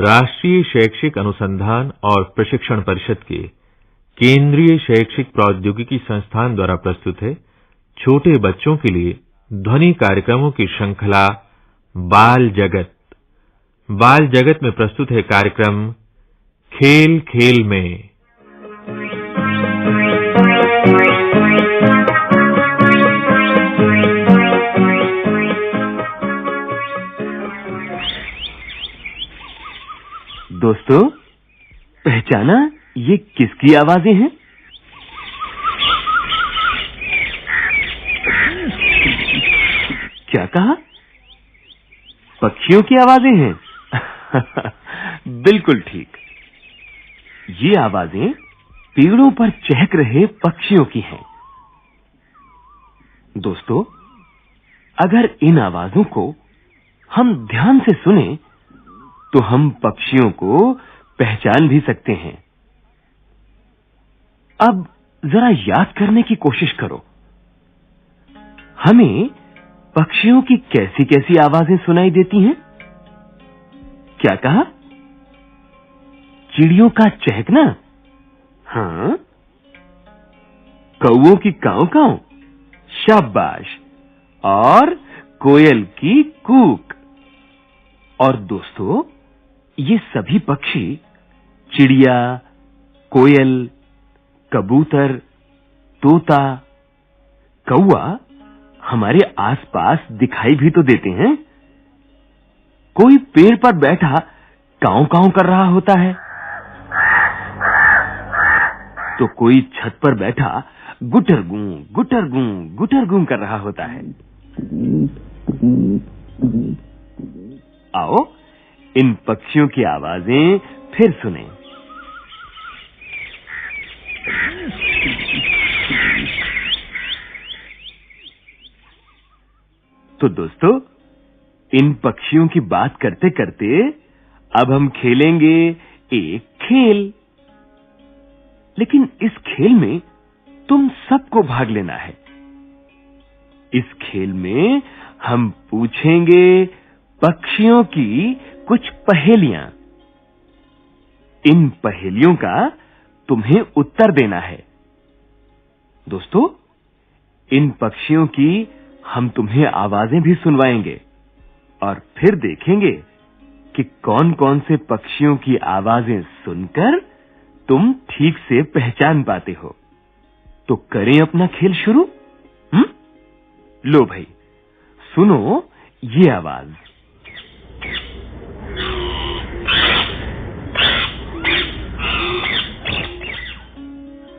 राष्ट्रीय शैक्षिक अनुसंधान और प्रशिक्षण परिषद के केंद्रीय शैक्षिक प्रौद्योगिकी संस्थान द्वारा प्रस्तुत है। छोटे बच्चों के लिए ध्वनि कार्यक्रमों की श्रृंखला बाल जगत। बाल जगत में प्रस्तुत है कार्यक्रम खेल खेल में। दोस्तों, पहचाना ये किसकी आवाज़ें हैं? क्या कहा? पक्षियों की आवाज़ें हैं। बिल्कुल ठीक। ये आवाज़ें पेड़ों पर चहक रहे पक्षियों की हैं। दोस्तों, अगर इन आवाजों को हम ध्यान से सुने तो हम पक्षियों को पहचान भी सकते हैं। अब जरा याद करने की कोशिश करो। हमें पक्षियों की कैसी-कैसी आवाज़ें सुनाई देती हैं? क्या कहा? चिड़ियों का चहकना? हाँ। कौओं की काव-काव? शाबाश। और कोयल की कूक? और दोस्तों ये सभी पक्षी, चिड़िया, कोयल, कबूतर, तोता कौआ हमारे आसपास दिखाई भी तो देते हैं। कोई पेड़ पर बैठा कांव-कांव कर रहा होता है। तो कोई छत पर बैठा गुटर गू गुटरगू गुटरगू गुटरगू कर रहा होता है। आओ इन पक्षियों की आवाज़ें फिर सुने। तो दोस्तों, इन पक्षियों की बात करते करते अब हम खेलेंगे एक खेल। लेकिन इस खेल में तुम सबको भाग लेना है। इस खेल में हम पूछेंगे पक्षियों की कुछ पहेलियाँ। इन पहेलियों का तुम्हें उत्तर देना है। दोस्तों, इन पक्षियों की हम तुम्हें आवाज़ें भी सुनवाएँगे और फिर देखेंगे कि कौन-कौन से पक्षियों की आवाज़ें सुनकर तुम ठीक से पहचान पाते हो। तो करें अपना खेल शुरू। हम्म? लो भाई, सुनो ये आवाज़।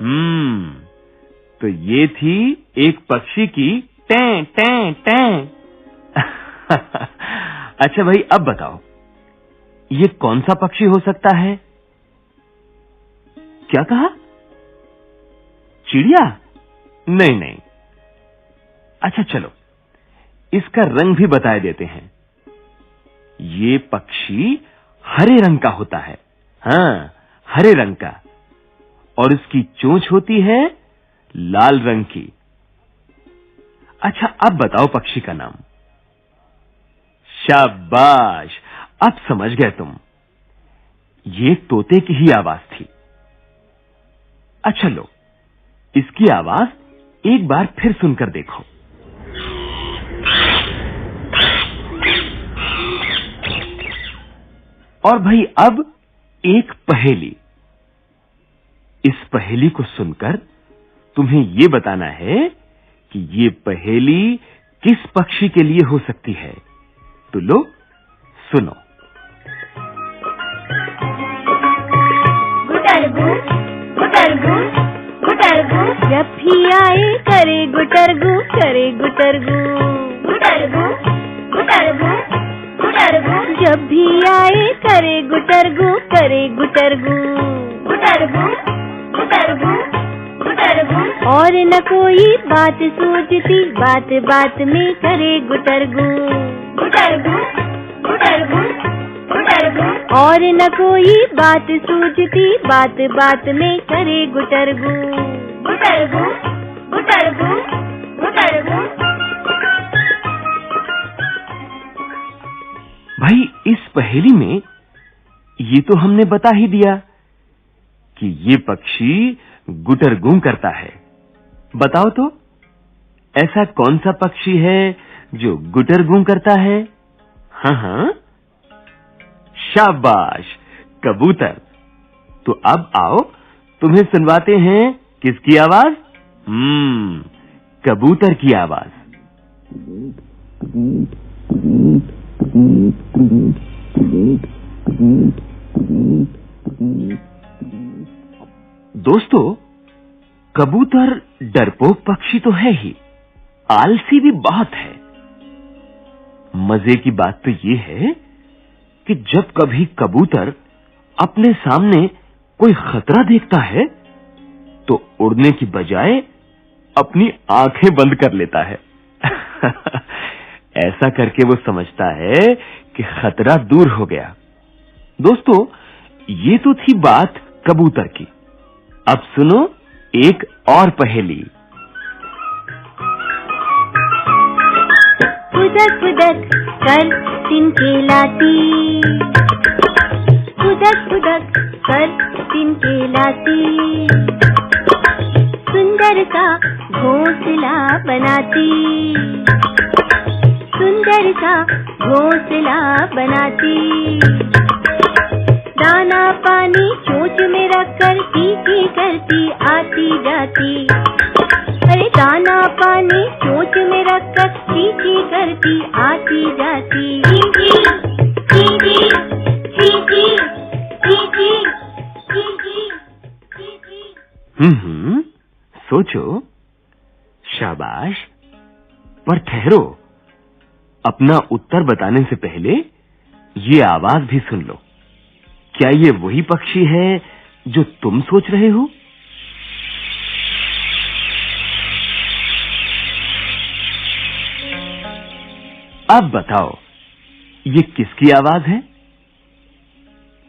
हम्म। तो ये थी एक पक्षी की टें टें टें। अच्छा भाई, अब बताओ, ये कौन सा पक्षी हो सकता है? क्या कहा? चिड़िया? नहीं नहीं। अच्छा चलो, इसका रंग भी बता देते हैं। ये पक्षी हरे रंग का होता है। हाँ, हरे रंग का। और इसकी चोंच होती है लाल रंग की। अच्छा अब बताओ पक्षी का नाम। शाबाश! अब समझ गए तुम। ये तोते की ही आवाज़ थी। अच्छा लो, इसकी आवाज़ एक बार फिर सुनकर देखो। और भाई, अब एक पहेली। इस पहेली को सुनकर तुम्हें यह बताना है कि ये पहेली किस पक्षी के लिए हो सकती है। तो लो, सुनो। जब भी आए, करे गुटरगु करे गुटरगु गुटरगु गुटरगु जब भी आए, करे गुटरगु करे गुटरगु गुटरगु और न कोई बात सूझती बात बात में करे गुटरगु। गुटरगु गुटरगु गुटरगु और न कोई बात सूझती बात बात में करे गुटरगु। गुटरगु गुटरगु गुटरगु भाई इस पहेली में ये तो हमने बता ही दिया। कि ये पक्षी गुटर गूं करता है बताओ तो ऐसा कौन सा पक्षी है जो गुटर गूं करता है हाँ हाँ शाबाश कबूतर तो अब आओ तुम्हें सुनवाते हैं किसकी आवाज़ हम्म कबूतर की आवाज़ दोस्तों, कबूतर डरपोक पक्षी तो है ही। आलसी भी बहुत है। मज़े की बात तो ये है कि जब कभी कबूतर अपने सामने कोई खतरा देखता है तो उड़ने की बजाय अपनी आँखें बंद कर लेता है। ऐसा करके वो समझता है कि खतरा दूर हो गया। दोस्तों, ये तो थी बात कबूतर की। अब सुनो एक और पहेली। कुदक कुदक कर तिनके लाती कुदक कुदक कर तिनके लाती सुंदर का घोंसला बनाती। सुंदर का घोंसला बनाती। दाना पानी चोंच में रखकर की की करती आती जाती। अरे दाना पानी चोंच में रखकर की की करती आती जाती। चींची चींची चींची चींची चींची चींची हम्म हम्म सोचो। शाबाश। पर ठहरो। अपना उत्तर बताने से पहले ये आवाज़ भी सुन लो। क्या ये वही पक्षी है जो तुम सोच रहे हो? अब बताओ, ये किसकी आवाज़ है?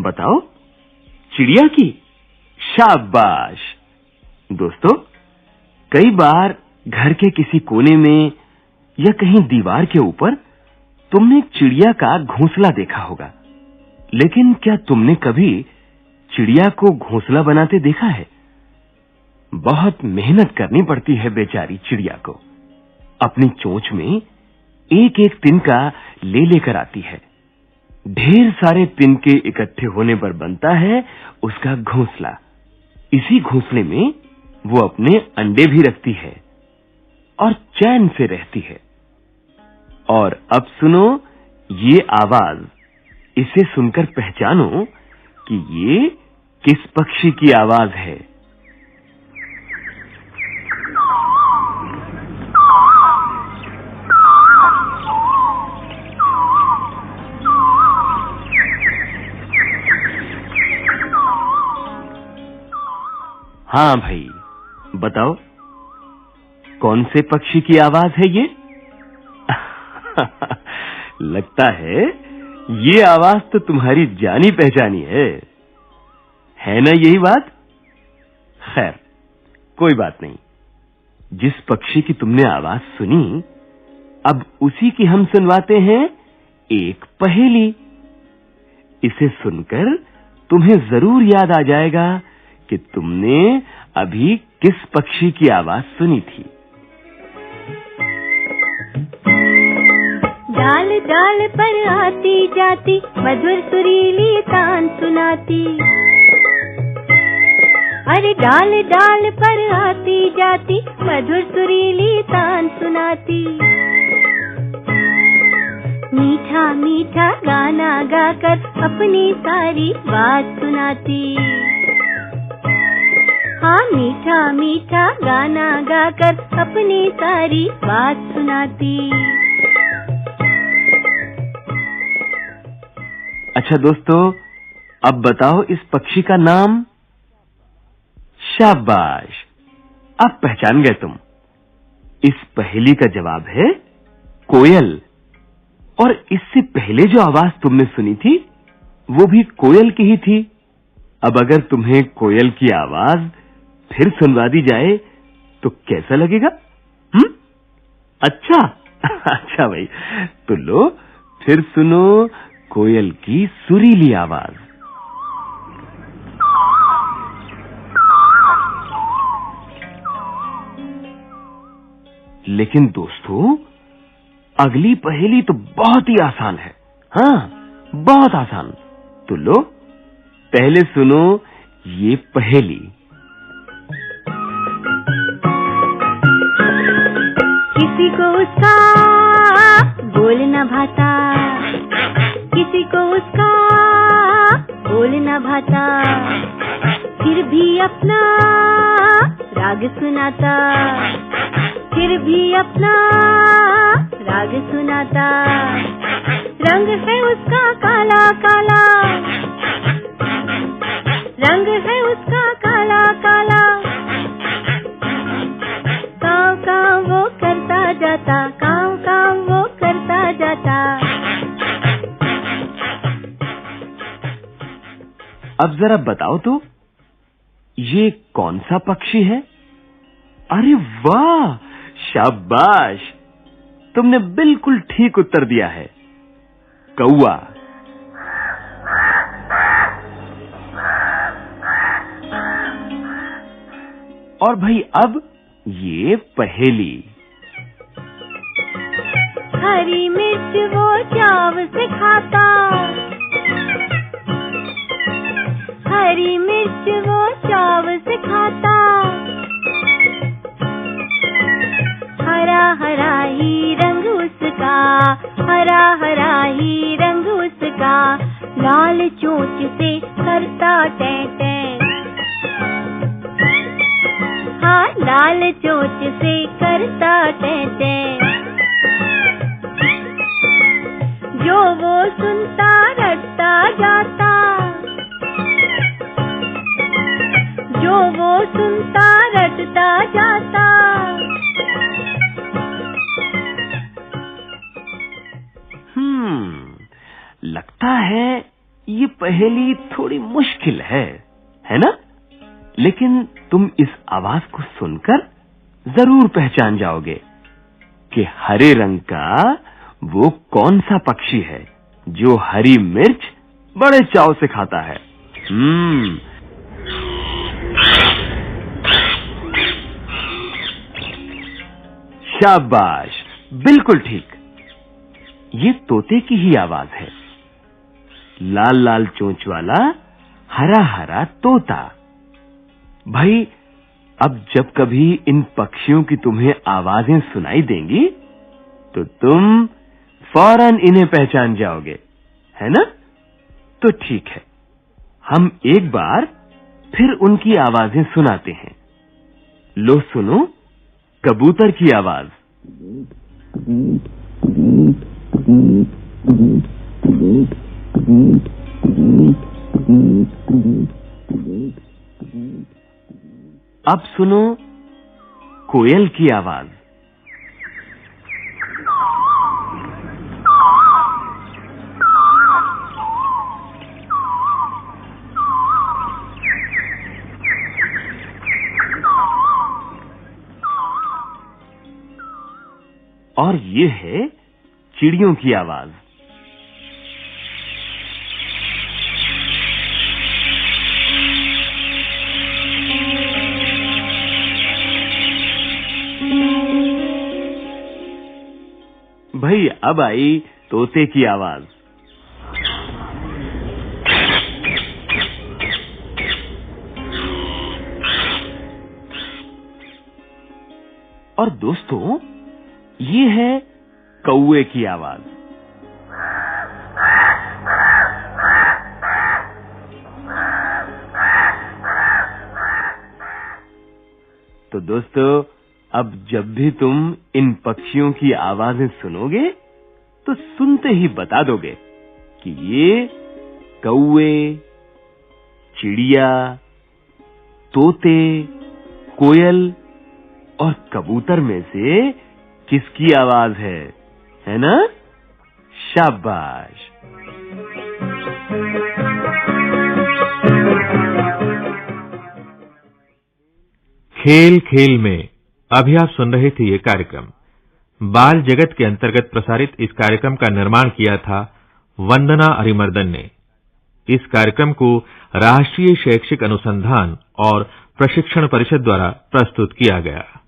बताओ, चिड़िया की। शाबाश। दोस्तों, कई बार घर के किसी कोने में या कहीं दीवार के ऊपर तुमने चिड़िया का घोंसला देखा होगा। लेकिन क्या तुमने कभी चिड़िया को घोंसला बनाते देखा है? बहुत मेहनत करनी पड़ती है बेचारी चिड़िया को। अपनी चोंच में एक एक तिनका ले लेकर आती है। ढेर सारे तिनके इकट्ठे होने पर बनता है उसका घोंसला। इसी घोंसले में वो अपने अंडे भी रखती है और चैन से रहती है। और अब सुनो ये आवाज़। इसे सुनकर पहचानो कि ये किस पक्षी की आवाज़ है। हाँ भाई, बताओ, कौन से पक्षी की आवाज़ है ये? लगता है ये आवाज़ तो तुम्हारी जानी पहचानी है। है ना यही बात? खैर, कोई बात नहीं। जिस पक्षी की तुमने आवाज़ सुनी, अब उसी की हम सुनवाते हैं एक पहेली। इसे सुनकर तुम्हें ज़रूर याद आ जाएगा कि तुमने अभी किस पक्षी की आवाज़ सुनी थी। डाल डाल पर आती जाती, मधुर सुरीली तान सुनाती। अरे डाल डाल पर आती जाती, मधुर सुरीली तान सुनाती। मीठा मीठा गाना गाकर अपनी सारी बात सुनाती। हाँ मीठा मीठा गाना गाकर अपनी सारी बात सुनाती। अच्छा दोस्तों, अब बताओ इस पक्षी का नाम? शाबाश। अब पहचान गए तुम। इस पहेली का जवाब है कोयल। और इससे पहले जो आवाज़ तुमने सुनी थी, वो भी कोयल की ही थी। अब अगर तुम्हें कोयल की आवाज़ फिर सुनवा दी जाए तो कैसा लगेगा? हम्म? अच्छा? अच्छा भाई। तो लो, फिर सुनो कोयल की सुरीली आवाज़। लेकिन दोस्तों, अगली पहेली तो बहुत ही आसान है। हाँ बहुत आसान। तो लो, पहले सुनो ये पहेली। किसी को उसका बोलना भाता। किसी को उसका बोलना भाता। फिर भी अपना राग सुनाता। फिर भी अपना राग सुनाता। रंग है उसका काला काला। रंग है उसका काला काला। काम काम वो करता जाता काम काम वो करता जाता। अब जरा बताओ तो ये कौन सा पक्षी है? अरे वाह! शाबाश! तुमने बिल्कुल ठीक उत्तर दिया है। कौआ और भाई अब ये पहेली। हरी मिर्च वो चाव से खाता हरी मिर्च वो चाव से खाता हरा हरा ही रंग उसका, हरा हरा ही रंग उसका, लाल चोंच से करता टें टें। हाँ लाल चोंच से करता टें टें। जो वो सुनता, रटता जाता जो वो सुनता रटता जाता। हम्म लगता है ये पहेली थोड़ी मुश्किल है है ना? लेकिन तुम इस आवाज़ को सुनकर ज़रूर पहचान जाओगे कि हरे रंग का वो कौन सा पक्षी है जो हरी मिर्च बड़े चाव से खाता है। हम्म शाबाश। बिल्कुल ठीक। ये तोते की ही आवाज़ है। लाल लाल चोंच वाला हरा हरा तोता। भाई, अब जब कभी इन पक्षियों की तुम्हें आवाज़ें सुनाई देंगी तो तुम फ़ौरन इन्हें पहचान जाओगे। है ना? तो ठीक है। हम एक बार फिर उनकी आवाज़ें सुनाते हैं। लो सुनो। कबूतर की आवाज़। अब सुनो कोयल की आवाज़। और ये है चिड़ियों की आवाज़। भाई अब आई तोते की आवाज़। और दोस्तों ये है कौए की आवाज़। तो दोस्तों, अब जब भी तुम इन पक्षियों की आवाज़ें सुनोगे तो सुनते ही बता दोगे कि ये कौए चिड़िया, तोते, कोयल और कबूतर में से किसकी आवाज़ है? है ना? शाबाश। खेल खेल में, अभी आप सुन रहे थे ये कार्यक्रम। बाल जगत के अंतर्गत प्रसारित इस कार्यक्रम का निर्माण किया था वंदना अरिमर्दन ने। इस कार्यक्रम को राष्ट्रीय शैक्षिक अनुसंधान और प्रशिक्षण परिषद द्वारा प्रस्तुत किया गया।